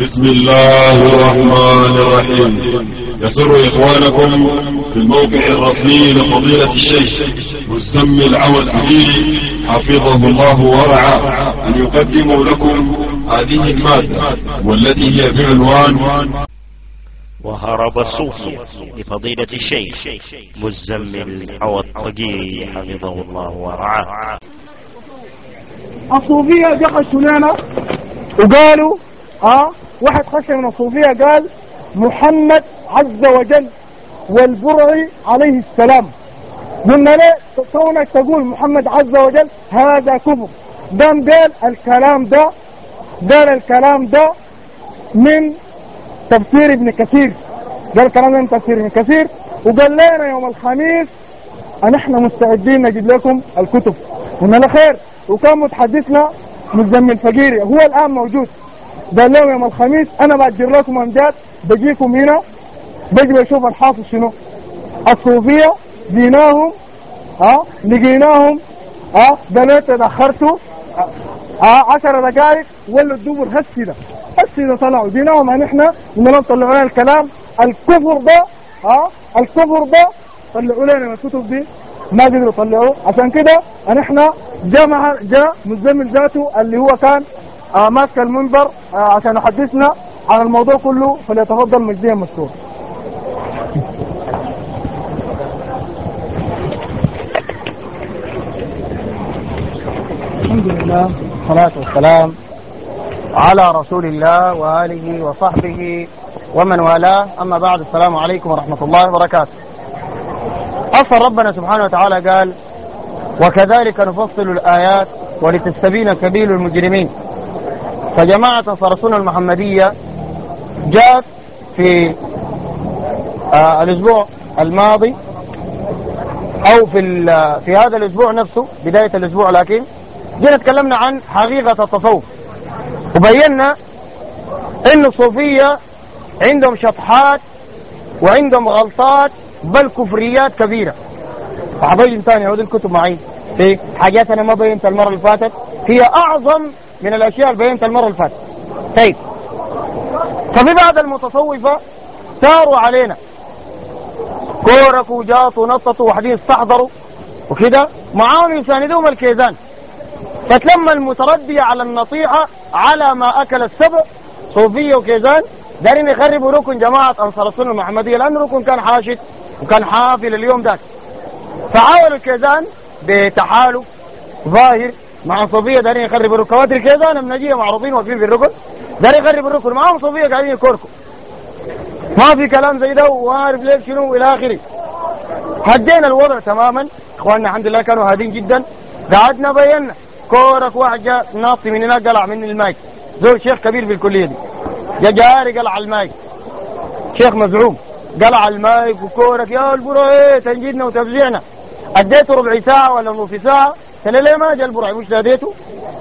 بسم الله الرحمن الرحيم. يسر إخوانكم في الموقع الرسمي لفضيلة الشيخ مزمل عود حديد حفظه الله ورعاه أن يقدموا لكم هذه المادة والتي هي بعنوان وهرب الصوفي لفضيلة الشيخ مزمل عوض طقي حفظه الله ورعاه. الصوفية دخلوا لنا وقالوا آه واحد خش من الصوفية قال محمد عز وجل والبرعي عليه السلام. قلنا له كونك تقول محمد عز وجل هذا كفر قام قال الكلام ده قال الكلام ده من تفسير ابن كثير. قال الكلام ده من تفسير ابن كثير. وقال لنا يوم الخميس ان إحنا مستعدين نجيب لكم الكتب. قلنا له خير وكان متحدثنا مزمل فقيري هو الآن موجود. قال لهم يوم الخميس أنا بأجر لكم امجاد بجيكم هنا بجي بشوف الحاصل شنو. الصوفية جيناهم ها لقيناهم ها قالوا تاخرتوا ها 10 دقائق ولا الدبر هسي ده طلعوا. جيناهم ان إحنا اننا طلعوا لنا الكلام. الكفر ده ها الكفر ده طلعوا لنا الكتب دي. ما قدروا يطلعوه. عشان كده ان إحنا جمع جاء مزمل ذاته اللي هو كان ماسك المنبر آه عشان يحدثنا عن الموضوع كله فليتفضل مجديا مشكور. الحمد لله. والصلاة والسلام على رسول الله وآله وصحبه ومن والاه. أما بعد السلام عليكم ورحمة الله وبركاته. أصل ربنا سبحانه وتعالى قال وكذلك نفصل الآيات ولتستبين سبيل المجرمين. فجماعة أنصار السنة المحمدية جاءت في آه الأسبوع الماضي أو في في هذا الأسبوع نفسه بداية الأسبوع لكن جينا تكلمنا عن حقيقة التصوف. وبينا أن الصوفية عندهم شطحات وعندهم غلطات بل كفريات كبيرة. فحبيجي ثاني عود الكتب معي. في حاجات أنا ما بينت المرة اللي فاتت. هي أعظم من الأشياء اللي بينت المرة اللي فاتت. طيب. ففي بعض المتصوفة ساروا علينا. كوركوا جاطوا نططوا وحدين استحضروا. وكده معاهم يساندوهم الكيزان. فتلم المتردية على النصيحة على ما أكل السبع. صوفية وكيزان. دارين يخربوا ركن جماعة أنصار السنة المحمدية لأن الركن كان حاشد وكان حافل اليوم ذاك. فحاولوا الكيزان بتحالف ظاهر. مع صوفية دارين يخربوا الركن كواتر الكيزان النجية معروفين واقفين في الركن دارين يخربوا الركن معاهم صوفية قاعدين يكوركوا. ما في كلام زي ده وعارف ليك شنو إلى آخره. هدينا الوضع تماما. إخواننا الحمد لله كانوا هادين جدا. قعدنا بينا. كورك واحد جاء ناطي من هناك قلع من المايك. زول شيخ كبير في الكليه دي. جا جاري قلع المايك. شيخ مزعوم. قلع المايك وكورك. يا البرعي تنجيدنا وتفزيعنا. أديته ربع ساعة ولا نص ساعة. قال ليه ما جاء البرعي مش ناديته؟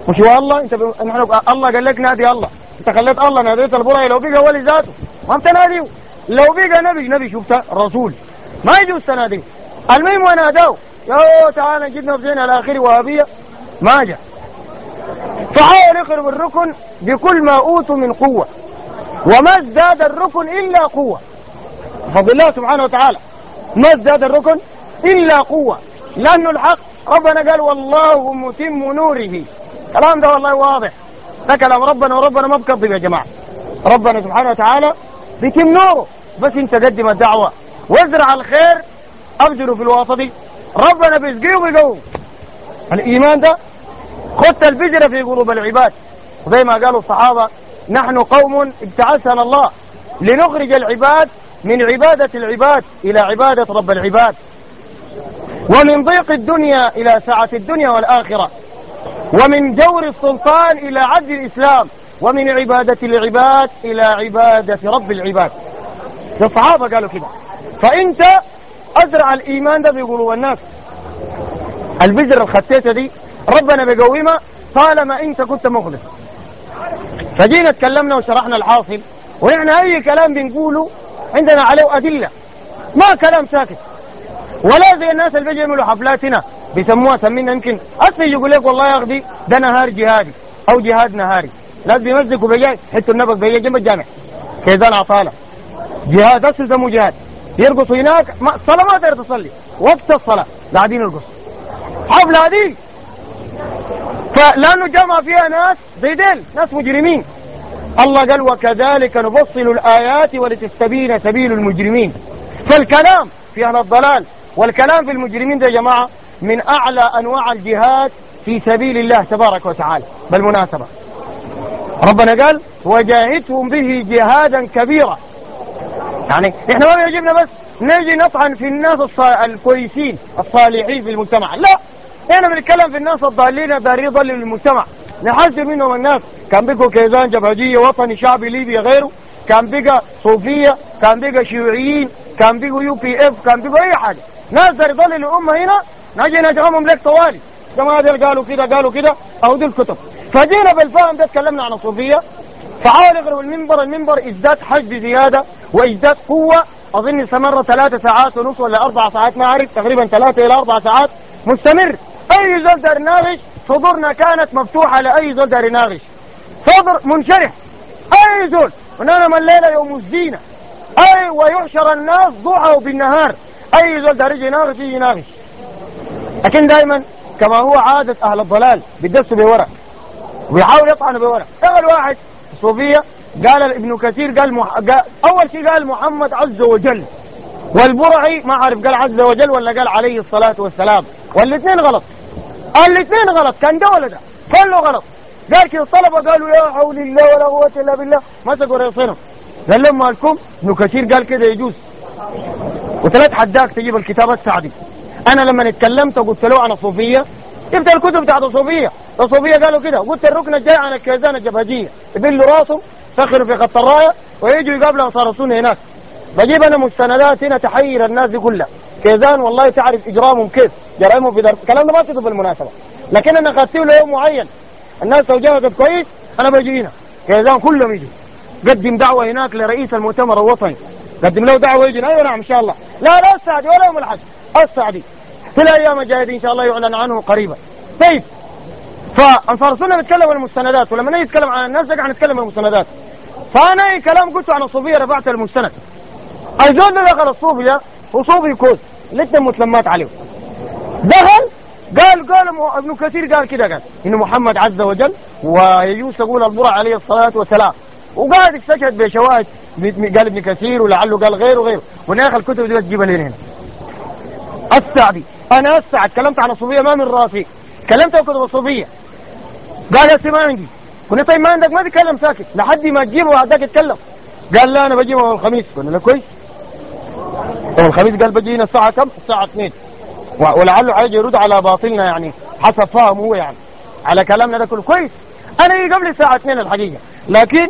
مش والله انت ب... نحن الله قال لك نادي الله. انت خليت الله ناديت البرعي لو بقى ولي ذاته ما انت ناديه لو بقى نبي نبي شفت رسول. ما يجوز تناديه. المهم وناداه يا تعالى جدنا في على اخره وهابية. ما جاء. فحاول يقرب الركن بكل ما أوتوا من قوة. وما ازداد الركن إلا قوة. بفضل الله سبحانه وتعالى ما ازداد الركن إلا قوة. لأنه الحق ربنا قال والله متم نوره. الكلام ده والله واضح. ده كلام ربنا وربنا ما بكذب يا جماعة. ربنا سبحانه وتعالى بيتم نوره. بس انت قدم الدعوة. وازرع الخير ابجره في الواسطي ربنا بيسقيه وبيقوم الإيمان ده خدت البجرة في قلوب العباد. وزي ما قالوا الصحابة نحن قوم ابتعثنا الله لنخرج العباد من عبادة العباد إلى عبادة رب العباد. ومن ضيق الدنيا إلى سعة الدنيا والآخرة. ومن جور السلطان إلى عدل الإسلام. ومن عبادة العباد إلى عبادة رب العباد. الصحابة قالوا كده. فأنت أزرع الإيمان ده في قلوب الناس. البذرة الخطيتة دي ربنا بيقومها طالما أنت كنت مخلص. فجينا تكلمنا وشرحنا الحاصل. ونحن أي كلام بنقوله عندنا عليه أدلة. ما كلام ساكت. ولا زي الناس اللي بيجي يعملوا حفلات هنا بيسموها سمينا يمكن. أصلي يقول لك والله يا أخي ده نهار جهادي أو جهاد نهاري. ناس بيمزقوا بيجاي حتوا النبق بيجاي جنب الجامع. كيزان عطالة جهاد أسس مو جهاد. يرقصوا هناك ما الصلاة ما تقدر تصلي. وقت الصلاة قاعدين يرقصوا. حفلة هذه فلأنه جمع فيها ناس زي ديل ناس مجرمين. الله قال وكذلك نفصل الآيات ولتستبين سبيل المجرمين. فالكلام في أهل الضلال والكلام في المجرمين ده يا جماعة من أعلى أنواع الجهاد في سبيل الله تبارك وتعالى. بالمناسبة. ربنا قال وجاهدهم به جهادا كبيرا. يعني إحنا ما بيعجبنا بس نجي نطعن في الناس الكويسين الصالحين في المجتمع. لا إحنا بنتكلم في الناس الضالين الدارين يضللوا المجتمع نحذر منهم الناس. كان بقوا كيزان جبهجية وطني شعبي ليبي غيره. كان بقى صوفية كان بقى شيوعيين كان بقوا يو بي إف كان بقوا أي حاجة. ناس دار يضللوا الامة هنا نجي نجرمهم لك طوالي. جماعة قالوا كده قالوا كده أو دي الكتب. فجينا بالفهم ده تكلمنا عن الصوفية. فحاول يقرب المنبر المنبر ازداد حجم زيادة وازداد قوة. أظن استمر ثلاثة ساعات ونص ولا أربع ساعات ما أعرف تقريبا ثلاثة إلى أربع ساعات. مستمر. أي زول دار يناقش صدورنا كانت مفتوحة لأي زول دار يناقش صدر منشرح. أي زول. ونحن من الليلة يوم الزينة. أي ويحشر الناس ضحى بالنهار. أي زول دار يجي يناقش. يناقش لكن دائما كما هو عادة أهل الضلال بيدسوا بورق ويحاول يطعنوا بورق. أول واحد صوفية قال ابن كثير قال, مح... قال أول شيء قال محمد عز وجل. والبرعي ما عارف قال عز وجل ولا قال عليه الصلاة والسلام. والاثنين غلط. الاثنين غلط. كان ده ولا ده؟ كله غلط. قال كده الطلبة قالوا يا حول الله ولا قوة إلا بالله. مسكوا راسهم قال لهم مالكم؟ ابن كثير قال كده يجوز. وثلاث حداك تجيب الكتاب السعدي. أنا لما اتكلمت وقلت له عن الصوفيه جبت الكتب بتاعت الصوفيه الصوفية قالوا كده. قلت الركن الجاي عن الكيزان الجبهجية. يبلوا راسهم سخروا في خط الراية ويجوا يقابلوا أنصار هناك. بجيب أنا مستندات هنا تحير الناس دي كلها. كيزان والله تعرف إجرامهم كيف. جرائمهم في درس الكلام ده ما كتب بالمناسبة. لكن أنا اخذته له يوم معين. الناس لو جاهدت كويس أنا بجي هنا. كيزان كلهم يجوا. قدم دعوة هناك لرئيس المؤتمر الوطني. قدم له دعوة يجي أيوه نعم إن شاء الله. لا لا السعدي ولا يوم الحج السعدي. في الأيام الجاية إن شاء الله يعلن عنه قريبا. طيب. فأنصار السنة بيتكلم عن المستندات ولما نيجي نتكلم عن الناس نرجع نتكلم عن المستندات. فأنا أي كلام قلته عن الصوفية رفعت المستند. الزول ده دخل الصوفية وصوفي كوز. الاثنين مسلمات عليه دخل قال قال ابن كثير قال كده قال إنه محمد عز وجل ويجوز تقول البرع عليه الصلاة والسلام. وقاعد استشهد بشواهد قال ابن كثير ولعله قال غيره وغيره. وناخذ الكتب دي بس تجيبها لنا هنا السعدي. أنا السعد. كلمت عن الصوفية ما من راسي كلمت عن كتب الصوفية. قال يا ما عندي. قلنا طيب ما عندك؟ ما تتكلم ساكت. لحد ما تجيبه وهداك يتكلم. قال لا أنا بجيبه يوم الخميس. قلنا له كويس. يوم الخميس قال بجينا الساعة كم؟ الساعة 2 و- ولعله حيجي يرد على باطلنا يعني حسب فهمه هو يعني. على كلامنا ده كله. كويس. أنا قبل الساعة 2 الحقيقة. لكن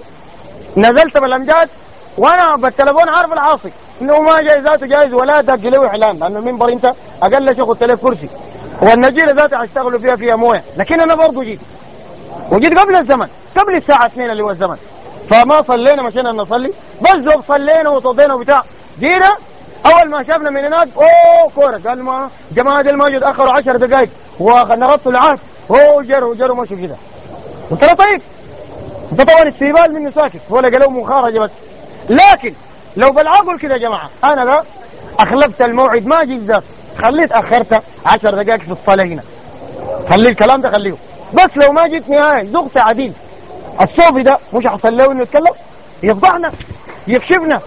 نزلت بالأمجاد وأنا بالتليفون عارف العاصي إنه ما جاي ذاته جايز ولا دق له إعلان لأنه المنبر أنت أقل شيء خدت له كرسي. والنجيلة ذاتها هيشتغلوا فيها فيها موية. لكن أنا برضه جيت. وجيت قبل الزمن قبل الساعة 2 اللي هو الزمن. فما صلينا مشينا نصلي. بس دوب صلينا وصلينا وبتاع. جينا أول ما شافنا من هناك أوه كورة. قال ما جماعة دي الموجود اخروا 10 دقائق ونربطوا العهد أوه جروا جروا مشوا كده. قلت له طيب. انت طبعا استهبال منه ساكت ولا قالوا مخارجة بس. لكن لو بالعقل كده يا جماعة أنا ده أخلفت الموعد ما جيت خليت أخرت 10 دقائق في الصلاه هنا. خلي الكلام ده خليه. بس لو ما جيت نهاية ضغط عديل. الصوفي ده مش حصل له إنه يتكلم؟ يفضحنا يكشفنا.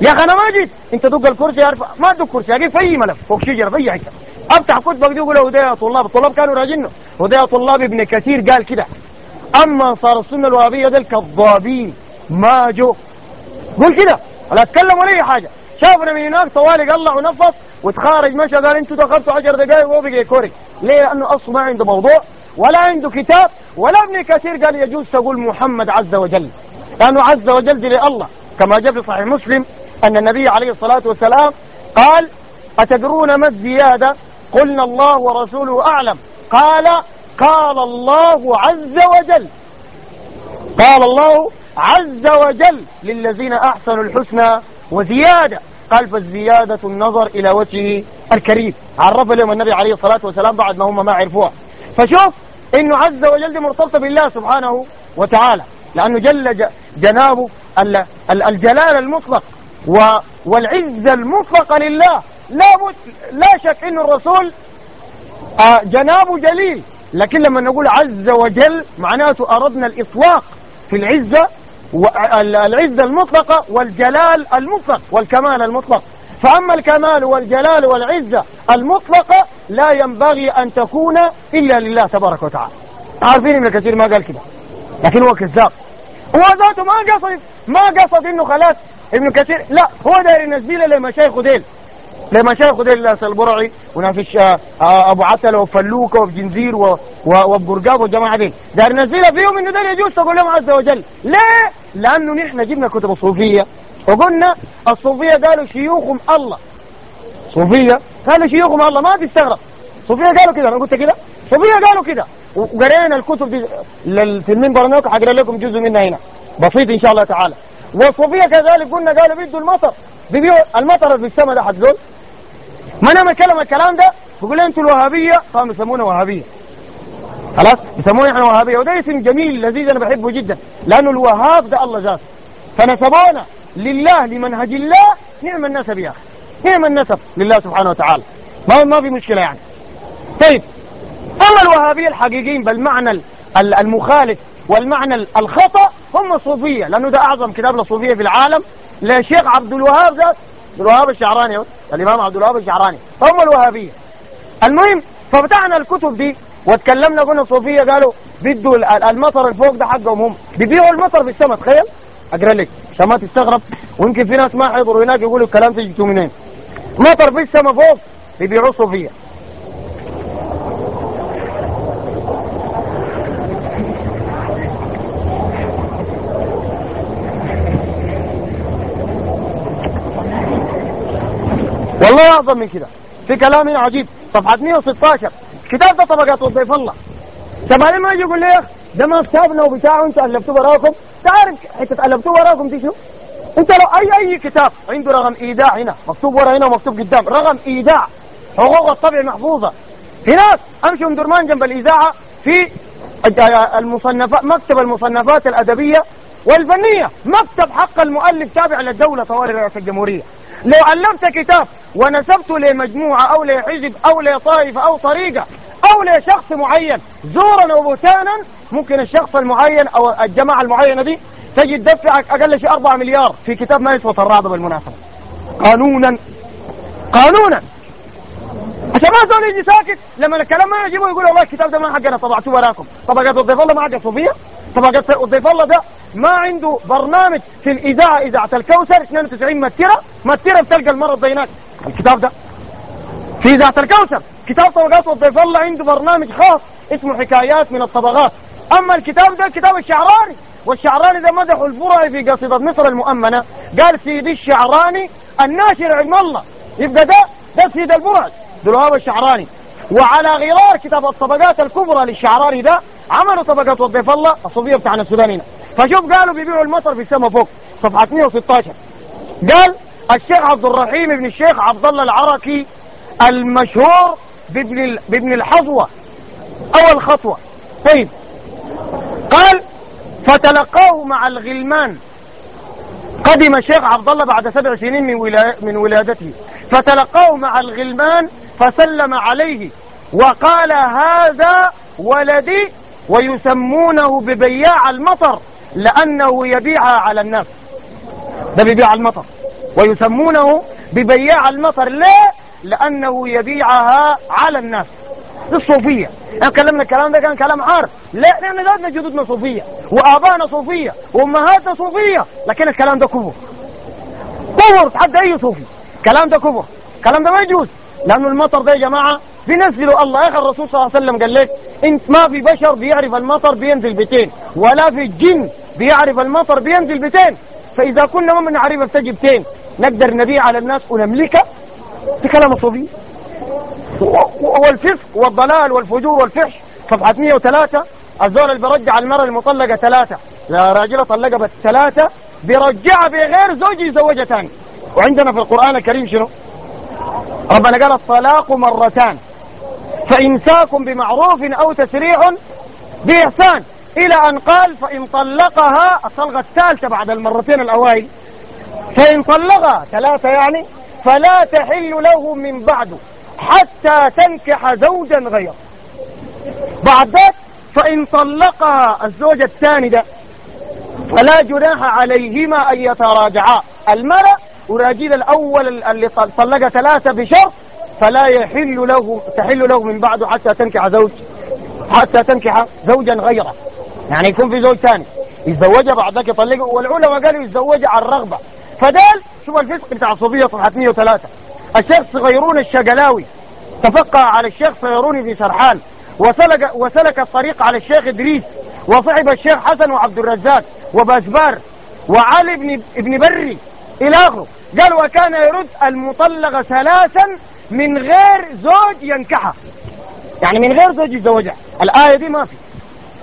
يا أخي أنا ما جيت. أنت دق الكرسي عارف ما تدق كرسي أجيب في أي ملف. فوق شجره في أي حتة. أفتح كتبك دي يقول هدايا طلاب. الطلاب كانوا راجينه هدايا طلاب ابن كثير قال كده. أما صار السنة الوهابية ده الكذابين ما جو قول كده ولا اتكلم ولا أي حاجة. شافنا من هناك طوالي قلع ونفس وتخارج مشى قال أنتوا دخلتوا 10 دقائق وهو بقى يكوري ليه؟ لأنه أصلا ما عنده موضوع ولا عنده كتاب ولا ابن كثير قال يجوز تقول محمد عز وجل. لأنه عز وجل دي لله. كما جاء في صحيح مسلم أن النبي عليه الصلاة والسلام قال أتدرون ما الزيادة؟ قلنا الله ورسوله أعلم. قال قال الله عز وجل. قال الله عز وجل للذين أحسنوا الحسنى وزيادة. قال فالزياده النظر إلى وجهه الكريم. عرف لهم النبي عليه الصلاة والسلام بعد ما هم ما عرفوها فشوف إنه عز وجل دي مرتبطة بالله سبحانه وتعالى. لأنه جل جنابه الجلال المطلق والعزة المطلقة لله. لا, لا شك أن الرسول آه، جنابه جليل. لكن لما نقول عز وجل معناته أردنا الإطلاق في العزة العزة المطلقة والجلال المطلق والكمال المطلق. فأما الكمال والجلال والعزة المطلقة لا ينبغي أن تكون إلا لله تبارك وتعالى. عارفين ابن كثير ما قال كده لكن هو كذاب. هو ذاته ما قصد ما قصد إنه خلاص ابن كثير. لا هو داير ينزل لمشايخه ديل لمشايخه ديل ناس البرعي وناس آه، أبو عتله وفلوكه وبجنزير وبقرقاب والجماعة دي داير ينزلها فيهم إنه ده يجوز تقول لهم عز وجل. ليه؟ لأنه نحن جبنا كتب الصوفية وقلنا الصوفية قالوا شيوخهم الله. صوفية قالوا شيوخهم الله. ما تستغرب. صوفية قالوا كده. أنا قلت كده. صوفية قالوا كده. وقرينا الكتب دي في المنبر هناك حقرأ لكم جزء منها هنا. بسيط إن شاء الله تعالى. والصوفيه كذلك قلنا قالوا بيدوا المطر. بيبيعوا المطر في السماء ده حتزول ما أنا اتكلم الكلام ده؟ بقول أنتوا الوهابية. فهم يسمونا وهابية. خلاص؟ يسمونا إحنا وهابية. وده اسم جميل لذيذ أنا بحبه جدا. لأنه الوهاب ده الله ذاته فنسبونا لله لمنهج الله. نعم النسب يا أخي. نعم النسب لله سبحانه وتعالى. ما ما في مشكلة يعني. طيب. أما الوهابية الحقيقيين بالمعنى المخالف والمعنى الخطأ هم الصوفية. لأنه ده أعظم كتاب للصوفية في العالم. للشيخ عبد الوهاب عبد الوهاب الشعراني الإمام عبد الوهاب الشعراني فهم الوهابية المهم ففتحنا الكتب دي وتكلمنا قلنا الصوفية قالوا بدوا المطر الفوق ده حقهم هم. بيبيعوا المطر في السماء تخيل. أقرأ لك. عشان ما تستغرب. ويمكن في ناس ما حيضروا هناك يقولوا الكلام ده جبتوه منين. مطر في السماء فوق بيبيعوه صوفية والله أعظم من كده. في كلام عجيب. صفحة 116 كتاب ده طبقات وضيف الله. شباب ما يجي يقول لي ده ما كتابنا وبتاعه. أنتوا ألفتوه وراكم. تعرف حتة ألفتوه وراكم دي شو؟ أنت لو اي أي كتاب عنده رقم إيداع هنا. مكتوب ورا هنا ومكتوب قدام. رقم إيداع. حقوق الطبع محفوظة. هناك امشي من درمان جنب الإذاعة في المصنفات مكتب المصنفات الأدبية والفنية. مكتب حق المؤلف تابع للدولة طوال رئاسة الجمهورية. لو ألفت كتاب ونسبته لمجموعة أو لحزب أو لطائفة أو طريقة أو لشخص معين زورا أو بهتانا ممكن الشخص المعين أو الجماعة المعينة دي تجي تدفعك أقل شيء 4 مليار في كتاب ما يسوى الرعب بالمناسبة. قانونا. قانونا. عشان ما زول يجي ساكت لما الكلام ما يجيبه يقول والله الكتاب ده ما حقنا طبعته وراكم. طبقات الضيف الله ما حق صوفيه طبقات الضيف الله ده ما عنده برنامج في الإذاعة إذاعة الكوثر 92 مترة مترة بتلقى المرض ده هناك. الكتاب ده. في إذاعة الكوثر. كتاب طبقات والضيف الله عنده برنامج خاص اسمه حكايات من الطبقات. أما الكتاب ده كتاب الشعراني. والشعراني ده مدح الفرعي في قصيدة مصر المؤمنة. قال سيدي الشعراني الناشر علم الله. يبقى ده ده سيد البرعي دلوهاب الشعراني. وعلى غرار كتاب الطبقات الكبرى للشعراني ده عملوا طبقات وضيف الله الصوفية بتاعنا السودان هنا فشوف قالوا بيبيعوا المطر في السماء فوق صفحة 116 قال الشيخ عبد الرحيم بن الشيخ عبد الله العركي المشهور بابن بابن الحظوة. أو الخطوة طيب. قال فتلقاه مع الغلمان قدم الشيخ عبد الله بعد سبع سنين من من ولادته. فتلقاه مع الغلمان فسلم عليه وقال هذا ولدي ويسمونه ببياع المطر لأنه يبيعها على الناس ده بيبيع المطر. ويسمونه ببياع المطر ليه؟ لأنه يبيعها على الناس الصوفية. يعني كلمنا الكلام ده كان كلام عارف لا لأن ذاتنا جدودنا صوفية وآبائنا صوفية وأمهاتنا صوفية. لكن الكلام ده كفر. كفر. حتى أي صوفي. الكلام ده كفر. الكلام ده ما يجوز. لأنه المطر ده يا جماعة بينزلوا الله. يا أخي الرسول صلى الله عليه وسلم قال لك انت ما في بشر بيعرف المطر بينزل بيتين ولا في الجن بيعرف المطر بينزل بيتين. فإذا كنا ما بنعرف بتجي نقدر نبيع على الناس ونملكها في كلام الصوفي والفسق والضلال والفجور والفحش. صفحة 103 الزول اللي بيرجع المرأة المطلقة ثلاثة. لا راجلة طلقها بس ثلاثة. بيرجعها بغير زوج يزوجها ثاني. وعندنا في القرآن الكريم شنو؟ ربنا قال الطلاق مرتان. فإمساك بمعروف أو تسريح بإحسان. إلى أن قال فإن طلقها الطلقة الثالثة بعد المرتين الأوائل. فإن طلقها ثلاثة يعني فلا تحل له من بعد حتى تنكح زوجا غيره. بعد ذلك فإن طلقها الزوج الثاني ده فلا جناح عليهما أن يتراجعا. المرأة وراجل الأول اللي طلق ثلاثة بشرط فلا يحل له تحل له من بعده حتى تنكح زوج حتى تنكح زوجا غيره. يعني يكون في زوج ثاني. يتزوجها بعد ذلك يطلقها والعلماء قالوا يتزوجها عن رغبة فدال شوف الفسق بتاع الصوفية صفحة 103 الشيخ صغيرون الشقلاوي تفقه على الشيخ صغيرون في سرحان. وسلك, وسلك الطريق على الشيخ إدريس. وصحب الشيخ حسن وعبد الرزاق وباشبار وعلي بن, ابن بري إلى آخره. قال وكان يرد المطلق ثلاثا من غير زوج ينكحها. يعني من غير زوج يتزوجها. الآية دي ما في.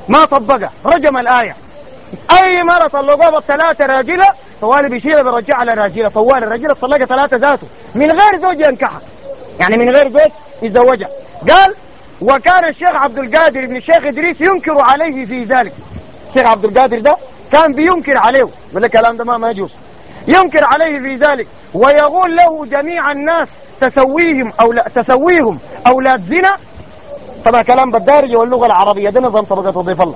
ما طبقها. رجم الآية. أي مرة طلقوها بالثلاثة راجلة طوالي بيشيلها بيرجعها على راجلة طوال الراجلة طلقها ثلاثة ذاته. من غير زوج ينكحها. يعني من غير زوج يتزوجها. قال وكان الشيخ عبد القادر بن الشيخ إدريس ينكر عليه في ذلك. الشيخ عبد القادر ده كان بينكر عليه. يقول الكلام ده ما يجوز. ينكر عليه في ذلك. ويقول له جميع الناس تسويهم أو لا تسويهم أولاد زنا طبعا كلام بالدارجة واللغة العربية ده نظام طبقة وضيف الله.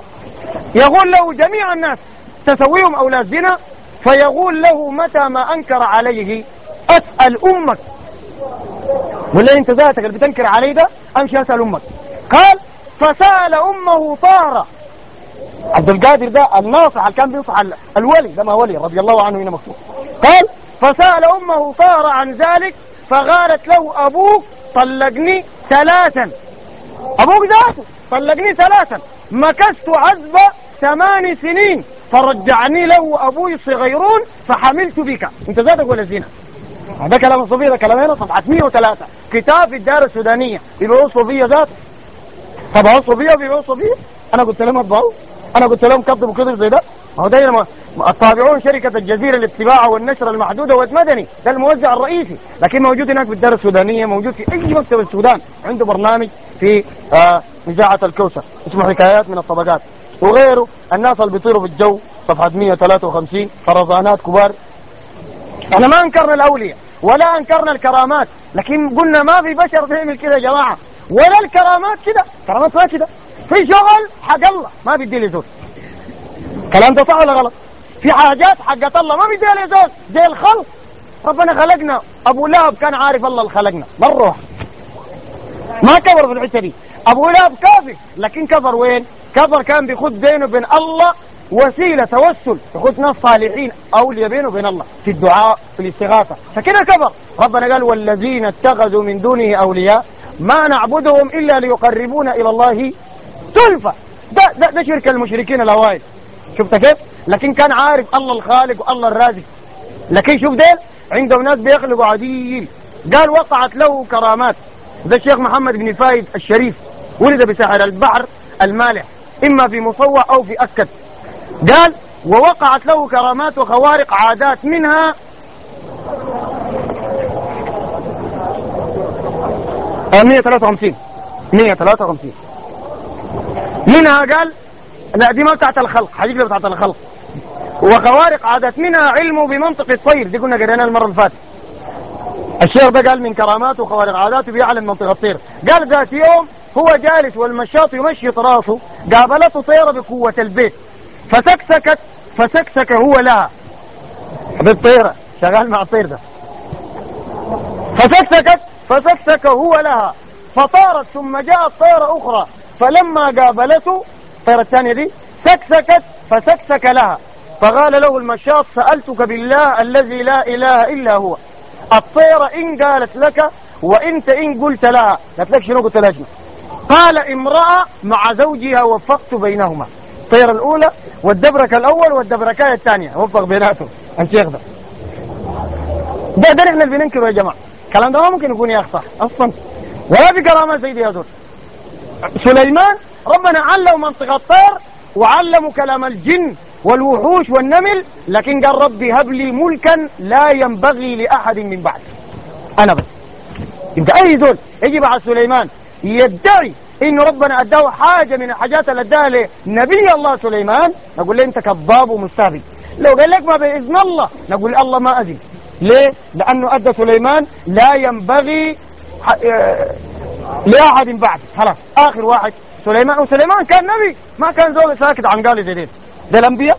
يقول له جميع الناس تسويهم أولاد زنا فيقول له متى ما أنكر عليه أسأل أمك. ولا أنت ذاتك اللي بتنكر عليه ده أمشي أسأل أمك. قال فسأل أمه طارة. عبد القادر ده الناصح اللي كان بينصح الولي ده ما ولي رضي الله عنه هنا مكتوب. قال فسأل أمه طارة عن ذلك فقالت له أبوك طلقني ثلاثا. أبوك ذاته طلقني ثلاثا. مكثت عذب ثمان سنين. فرجعني له أبوي صغيرون فحملت بك. أنت ذاتك ولا زينة؟ ده كلام الصوفية ده كلام هنا صفحة 103 كتاب في الدار السودانية. بيبيعوا الصوفية ذات طبعوا الصوفية وبيبيعوا الصوفية أنا قلت لهم اطبعوا أنا قلت لهم كتبوا كتب زي ده. هو ده الطابعون شركة الجزيرة للطباعة والنشر المحدودة والمدني ده الموزع الرئيسي لكن موجود هناك في الدار السودانية موجود في أي مكتب السودان عنده برنامج في آه إذاعة الكوثر اسمه حكايات من الطبقات. وغيره الناس اللي بيطيروا في الجو صفحة 153 فرزانات كبار. إحنا ما انكرنا الأولياء ولا انكرنا الكرامات لكن قلنا ما في بشر بيعمل كده يا جماعة. ولا الكرامات كده كرامات ما كده. في شغل حق الله ما بيدي لي زول. كلام ده صح ولا غلط. في حاجات حقت الله ما بيدي لي زول زي الخلق ربنا خلقنا. أبو لهب كان عارف الله اللي خلقنا. مره ما كبر في الحته دي. أبو لهب كافر. لكن كفر وين؟ كفر كان بيخد بينه وبين الله وسيلة توسل. يخد ناس صالحين أولياء بينه وبين الله. في الدعاء في الاستغاثة. فكده كفر. ربنا قال والذين اتخذوا من دونه أولياء ما نعبدهم إلا ليقربونا إلى الله تلفة ده, ده, ده شرك المشركين الأوائل. شفت كيف؟ لكن كان عارف الله الخالق والله الرازق. لكن شوف ديل عندهم ناس بيخلقوا عديل قال وقعت له كرامات. ده الشيخ محمد بن فايد الشريف ولد بساحر البحر المالح إما في مصوع أو في أكد قال ووقعت له كرامات وخوارق عادات منها. آه 153 153 منها قال لا دي بتاعت الخلق حديث بتاعت الخلق. وخوارق عادات منها علمه بمنطق الطير دي كنا قريناها المرة اللي فاتت. الشيخ ده قال من كراماته وخوارق عاداته بيعلم منطق الطير. قال ذات يوم هو جالس والمشاط يمشط راسه قابلته طيرة بقوة البيت. فسكسكت فسكسك هو لها. بالطيرة شغال مع الطير ده. فسكسكت فسكسك هو لها. فطارت ثم جاءت طيرة أخرى. فلما قابلته الطيرة الثانية دي سكسكت فسكسك لها. فقال له المشاط سألتك بالله الذي لا إله إلا هو. الطيرة إن قالت لك وإنت إن قلت لها. قالت لك شنو قلت لها شنو؟ قال امرأة مع زوجها وفقت بينهما. الطيرة الأولى والدبركة الأول والدبركاية الثانية. وفق بيناتهم. الشيخ ده ده ده نحن اللي بننكره يا جماعة. الكلام ده ما ممكن يكون يا أخ صح أصلا. ولا في كرامة سيدي يا زول. سليمان ربنا علم منطقة الطير وعلموا كلام الجن والوحوش والنمل لكن قال ربي هب لي ملكا لا ينبغي لأحد من بعد. أنا بس. يبقى أي زول يجي بعد سليمان يدعي انه ربنا أداه حاجة من الحاجات اللي أداها لنبي الله سليمان نقول له أنت كذاب ومستهبي لو قال لك ما بإذن الله نقول الله ما أذن. ليه؟ لأنه أدى سليمان لا ينبغي آه، لأحد بعد. خلاص. آخر واحد. سليمان وسليمان كان نبي. ما كان زول ساكت عن قال زي ده الانبياء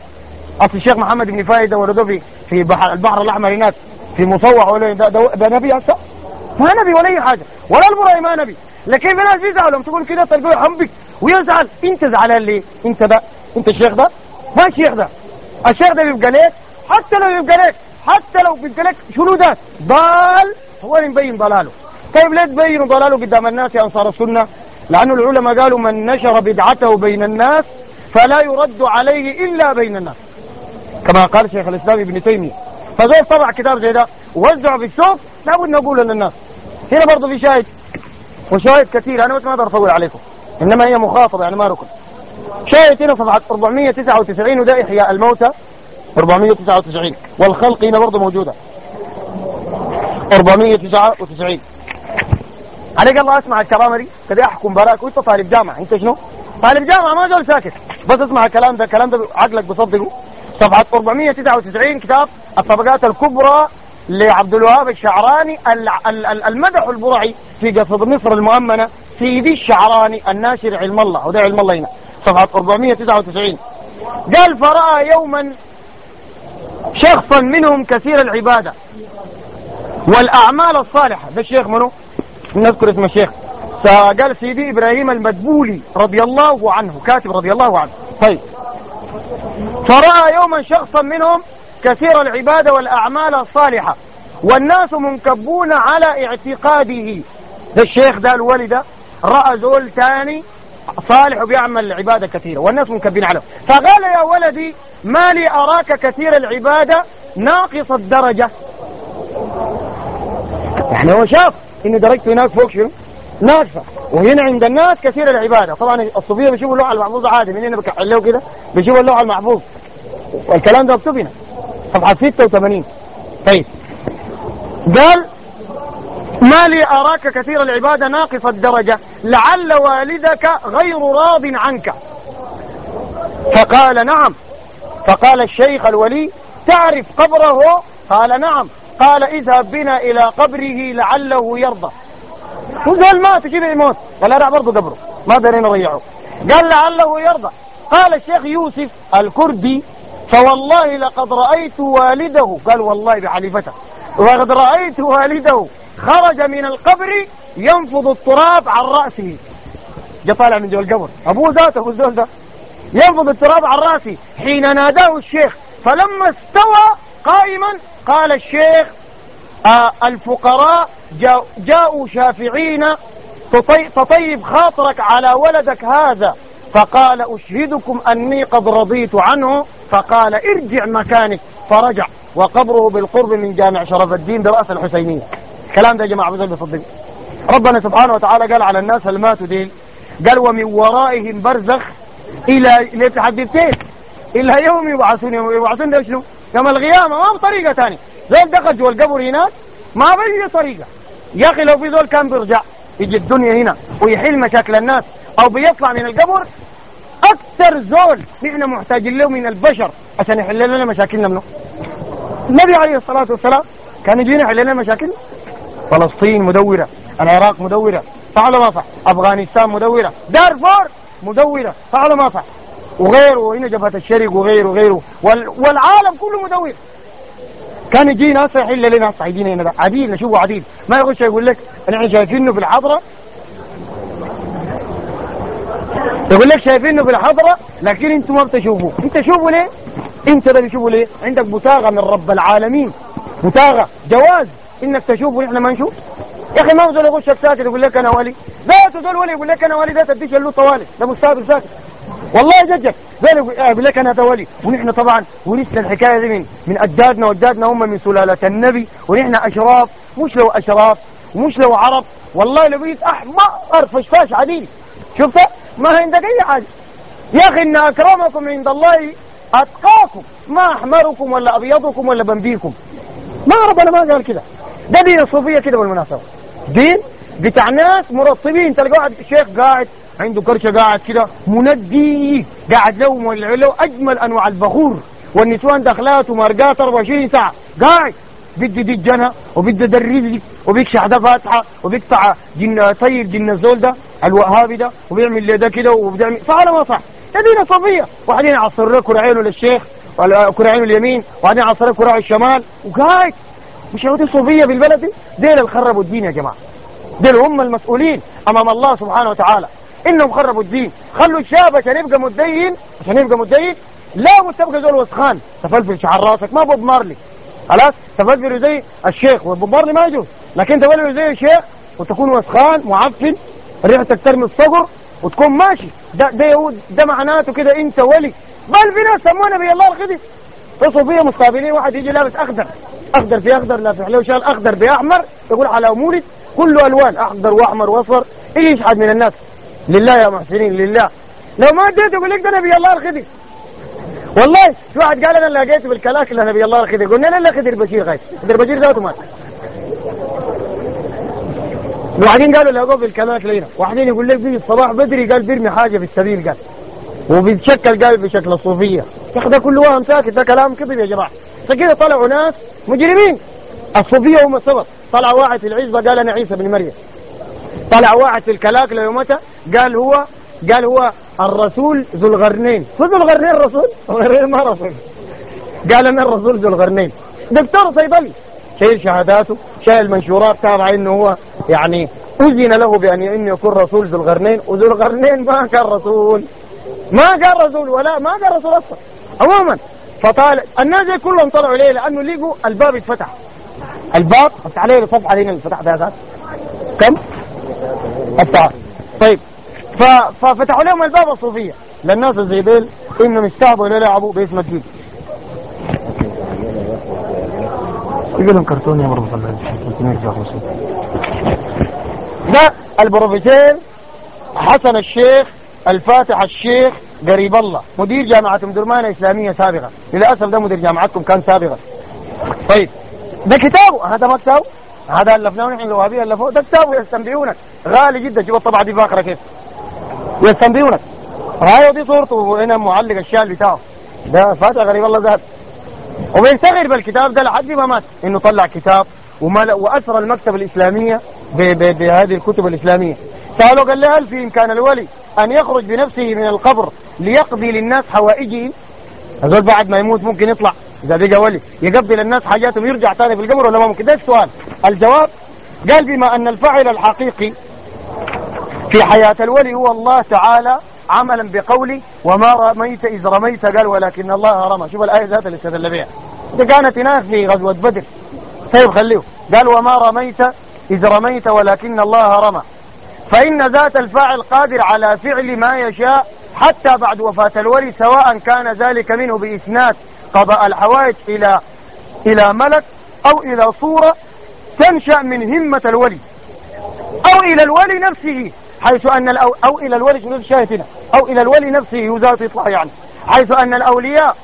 أصل الشيخ محمد بن فايده ولده في في بحر البحر الأحمر هناك في مصوع ولا ده, ده, ده نبي هسه ما نبي ولا أي حاجة. ولا البراء ما نبي. لكن في ناس بيزعلوا تقول كده تلقوه يحبك ويزعل. أنت زعلان ليه؟ أنت ده أنت الشيخ ده؟ ما الشيخ ده. الشيخ ده بيبقى ليك حتى لو يبقى ليك حتى لو بيبقى لك شنو ده؟ ضال هو اللي مبين ضلاله. طيب ليه تبينوا ضلاله قدام الناس يا أنصار السنة؟ لأنه العلماء قالوا من نشر بدعته بين الناس فلا يرد عليه إلا بين الناس. كما قال شيخ الإسلام ابن تيمية. فزول طبع كتاب زي ده ووزعه في السوق لابد نقول للناس هنا برضه في شاهد وشواهد كثير أنا بس ما أقدر أطول عليكم. إنما هي مخاطبة يعني ما ركن. شاهد هنا صفحه 499 وده إحياء الموتى. 499 والخلق هنا برضه موجودة. 499 عليك الله اسمع الكلام دي كده أحكم براك؟ وإنت طالب جامعة. إنت شنو؟ طالب جامعة ما زول ساكت. بس اسمع الكلام ده. الكلام ده عقلك بيصدقه صفحة 499 كتاب الطبقات الكبرى لعبد الوهاب الشعراني المدح البرعي في قصد مصر المؤمنة سيدي الشعراني الناشر علم الله. وده علم الله هنا. صفحة 499 قال فرأى يوما شخصا منهم كثير العبادة والأعمال الصالحة. ده الشيخ منو؟ نذكر اسم الشيخ. فقال سيدي إبراهيم المدبولي رضي الله عنه كاتب رضي الله عنه. طيب. فرأى يوما شخصا منهم كثير العبادة والأعمال الصالحة والناس منكبون على اعتقاده. ده الشيخ ده الولد رأى زول ثاني صالح وبيعمل العبادة كثيرة والناس منكبين عليه. فقال يا ولدي ما لي أراك كثير العبادة ناقص الدرجة. يعني هو شاف ان درجته هناك فوق شنو؟ ناقصه وهنا عند الناس كثير العبادة. طبعا الصوفية بيشوفوا اللوحة المحفوظة عادي من هنا بكحلوه كده؟ بيشوفوا اللوحة المحفوظ. والكلام ده مكتوب هنا. صفحة 86 طيب. قال ما لي أراك كثير العبادة ناقص الدرجة. لعل والدك غير راض عنك. فقال نعم. فقال الشيخ الولي تعرف قبره؟ قال نعم. قال اذهب بنا إلى قبره لعله يرضى. وقال مات كيف يموت قال لا برضه قبره ما درينا نضيعه قال لعله يرضى. قال الشيخ يوسف الكردي فوالله لقد رأيت والده. قال والله بحليفته. وقد رأيت والده خرج من القبر ينفض التراب عن رأسه. جاء طالع من جوا القبر. أبوه ذاته الزول ده. ينفض التراب عن رأسه. حين ناداه الشيخ فلما استوى قائما قال الشيخ آه الفقراء جاءوا شافعين تطيب خاطرك على ولدك هذا. فقال أشهدكم أني قد رضيت عنه. فقال ارجع مكانك. فرجع. وقبره بالقرب من جامع شرف الدين برأس الحسينية الكلام ده يا جماعة بزل بصدق ربنا سبحانه وتعالى قال على الناس اللي ماتوا دين قال ومن ورائهم برزخ إلى لتحدثين إلى يوم يبعثون يوم يبعثون ده شنو؟ يوم القيامة ما بطريقة ثانية. زول دخل جوا القبر هناك ما بيجي طريقة. يا أخي لو في زول كان بيرجع يجي الدنيا هنا ويحل مشاكل الناس أو بيطلع من القبر أكثر زول نحن محتاجين له من البشر عشان يحل لنا مشاكلنا منه. النبي عليه الصلاة والسلام كان يجينا يحل لنا مشاكلنا فلسطين مدورة العراق مدورة صح ولا ما صح. أفغانستان مدورة دارفور مدورة صح ولا ما صح. وغيره وهنا جبهة الشرق وغيره وغيره. والعالم كله مدور كان يجي ناس يحل لنا ناس عايزين هنا. عديل نشوفه عديل. ما يخش يقول لك نحن شايفينه في الحضرة. يقول لك شايفينه في الحضرة لكن أنتم ما بتشوفوه. أنت شوفوا ليه؟ أنت ده بتشوفوا ليه؟ عندك بتاغة من رب العالمين. بتاغة جواز إنك تشوفه نحن ما نشوف. يا أخي ما بزول يخش ساكت يقول لك أنا ولي. ذاته زول ولي يقول لك أنا ولي ده تديش له طوالي ده مستهبل ساكت والله جدك ذلك يقول لك أنا تولي ونحن طبعا ولسه الحكاية دي من من أجدادنا وأجدادنا هم من سلالة النبي ونحن أشراف مش لو أشراف ومش لو عرب. والله لو بقيت احمر فشفاش عديل. شفت ما عندك أي حاجة. يا أخي إن أكرمكم عند الله أتقاكم. ما أحمركم ولا أبيضكم ولا بنبيكم. ما ربنا ما قال كده. ده دين الصوفية كده بالمناسبه دين بتاع ناس مرطبين. تلقى واحد شيخ قاعد عنده كرشه قاعد كده مندي قاعد له مولع له أجمل أنواع البخور. والنسوان دخلات ومرقات 24 ساعة. قاعد. بده دي الجنة وبده ده الرزق وبيكشع ده فاتحة وبيقطع جن طير جن الزول ده الوهابي ده وبيعمل لي ده كده وبيعمل ولا ما صح؟ دينا صفية. وبعدين يعصر له كرعينه للشيخ كرعينه اليمين وبعدين يعصر له الشمال وقاعد. مش هو دي صوفية بالبلد دي؟ ديل اللي خربوا الدين يا جماعة. ديل هم المسؤولين أمام الله سبحانه وتعالى. إنهم خربوا الدين. خلوا الشاب عشان يبقى متدين عشان يبقى متدين. لا تبقى زول وسخان. تفلفل شعر راسك. ما بوب مارلي. خلاص؟ تفلفل زي الشيخ. وبوب مارلي ما يجوز. لكن تفلفل زي الشيخ وتكون وسخان معفن. ريحتك ترمي الصقر وتكون ماشي. ده ده يهود. ده معناته كده انت ولي. بل في ناس سموه نبي الله الخدي. في صوفيه مستقبلين. واحد يجي لابس أخضر. أخضر في أخضر لا في عليه شال أخضر بأحمر. يقول على مولد كله ألوان. أخضر وأحمر وأصفر. إيش يشحد من الناس. لله يا محسنين لله. لو ما اديته يقول لك ده نبي الله الخدي. والله في واحد قال أنا لقيته بالكلاك اللي نبي الله الخدي. قلنا لا خدر بشير غايب خدر بشير ذاته مات. وبعدين قالوا لقوه بالكلاك لينا. وبعدين يقول لك بيجي الصباح بدري قال بيرمي حاجة في السبيل قال. وبيتشكل قال بشكل الصوفية. يا أخي ده كله وهم ساكت ده كلام كذب يا جماعة. فكده طلعوا ناس مجرمين. الصوفية هم السبب. طلع واحد في العزبة قال أنا عيسى بن مريم. طلع واحد في الكلاك متى؟ قال هو قال هو الرسول ذو الغرنين. هو ذو الغرنين رسول الغرنين ما رسول. قال أنا الرسول ذو الغرنين؟ دكتور صيدلي. شايل شهاداته شايل منشورات تابع إنه هو يعني أذن له بأن إنه يكون رسول ذو الغرنين وذو الغرنين ما كان رسول. ما كان رسول ولا ما كان رسول أصلا. عموما فطال الناس دي كلهم طلعوا ليه؟ لأنه لقوا الباب اتفتح. الباب افتح عليه الصفحه دي اللي فتح فيها كم؟ طيب. ففتحوا لهم الباب الصوفية. للناس زي ديل إنهم يستعبوا يلعبوا باسم الدين يجي لهم كرتون يا مرة ده البروفيسور حسن الشيخ الفاتح الشيخ قريب الله. مدير جامعة ام درمان الإسلامية سابقا للأسف ده مدير جامعتكم كان سابقا. طيب. ده كتابه. هذا ما كتابه هذا ألفناه نحن الوهابية ألفوه. ده كتابه يستنبئونك غالي جدا. شوف الطبعة دي فاخرة كيف. يستنبئونك هاي دي صورته وهنا معلق الشال بتاعه ده فاتح غريب الله ذهب. وبينتغر بالكتاب ده لحد ما مات. إنه طلع كتاب وملأ وأسر المكتبة الإسلامية بهذه الكتب الإسلامية. سألوا قال له هل في إمكان الولي أن يخرج بنفسه من القبر ليقضي للناس حوائجهم هذول بعد ما يموت ممكن يطلع. إذا بقى ولي يقضي للناس حاجاتهم يرجع ثاني في القبر ولا ما ممكن؟ ده السؤال. الجواب قال بما أن الفاعل الحقيقي في حياة الولي هو الله تعالى عملا بقولي وما رميت إذ رميت قال ولكن الله رمى. شوف الآية ذات اللي استدل بها. دي كانت هناك في غزوة بدر طيب خليه. قال وما رميت إذ رميت ولكن الله رمى. فإن ذات الفاعل قادر على فعل ما يشاء حتى بعد وفاة الولي سواء كان ذلك منه بإسناد قضاء الحوائج إلى إلى ملك أو إلى صورة تنشأ من همة الولي أو إلى الولي نفسه حيث أن الأو أو إلى الولي شنو هنا أو إلى الولي نفسه يزال يطلع يعني حيث أن الأولياء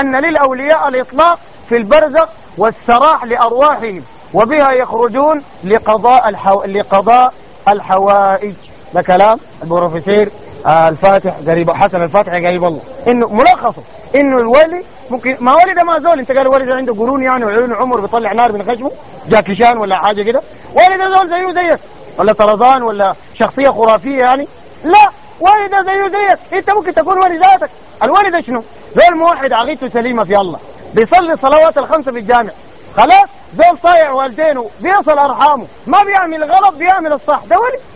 أن للأولياء الإطلاق في البرزخ والسراح لأرواحهم وبها يخرجون لقضاء الحو... لقضاء الحوائج. ده كلام البروفيسور آه، الفاتح قريب. حسن الفاتح قريب الله. إنه ملخصه. إنه الولي ممكن ما ولد ما زول. أنت قال ده عنده قرون يعني وعيون عمر بيطلع نار من خشمه. جاكيشان ولا حاجة كده. ولد زول زيه زيك ولا طرزان ولا شخصية خرافية يعني. لا والد زيه زيك أنت ممكن تكون ولي ذاتك. الولد شنو؟ زول موحد عقيدته سليمة في الله. بيصلي الصلوات الخمسة في الجامع. خلاص؟ زول صايع والدينه بيصل أرحامه. ما بيعمل غلط بيعمل الصح. ده ولي.